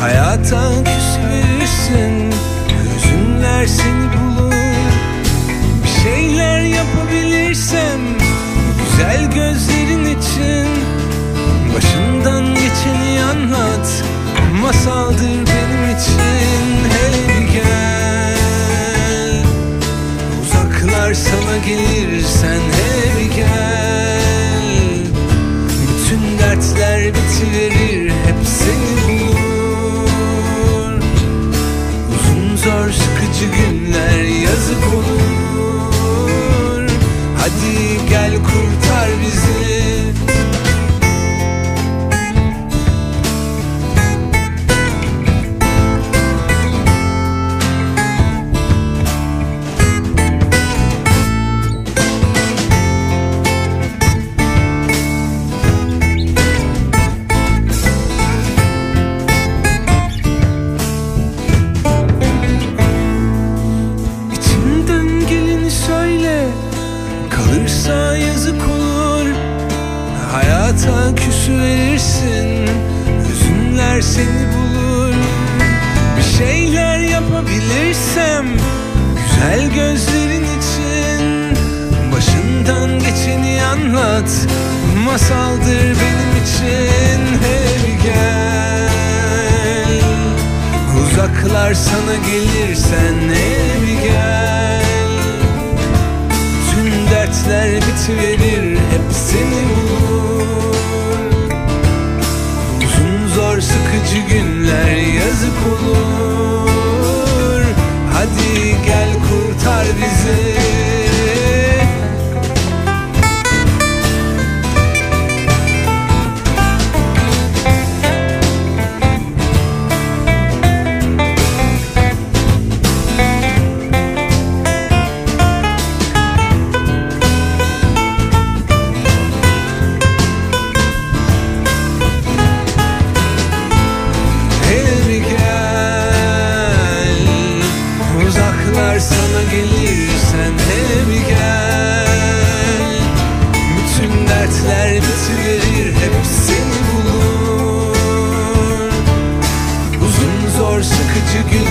Hayata küsmüşsün Hüzünler seni bulur Kalırsa yazık olur. Hayata küsü verirsin. Hüzünler seni bulur. Bir şeyler yapabilirsem Güzel gözlerin için. Başından geçeni anlat. Masaldır benim için. Hey gel. Uzaklar sana gelirsen hele dertler bitiverir hep bitiverir hep seni bulur. Uzun zor sıkıcı yazık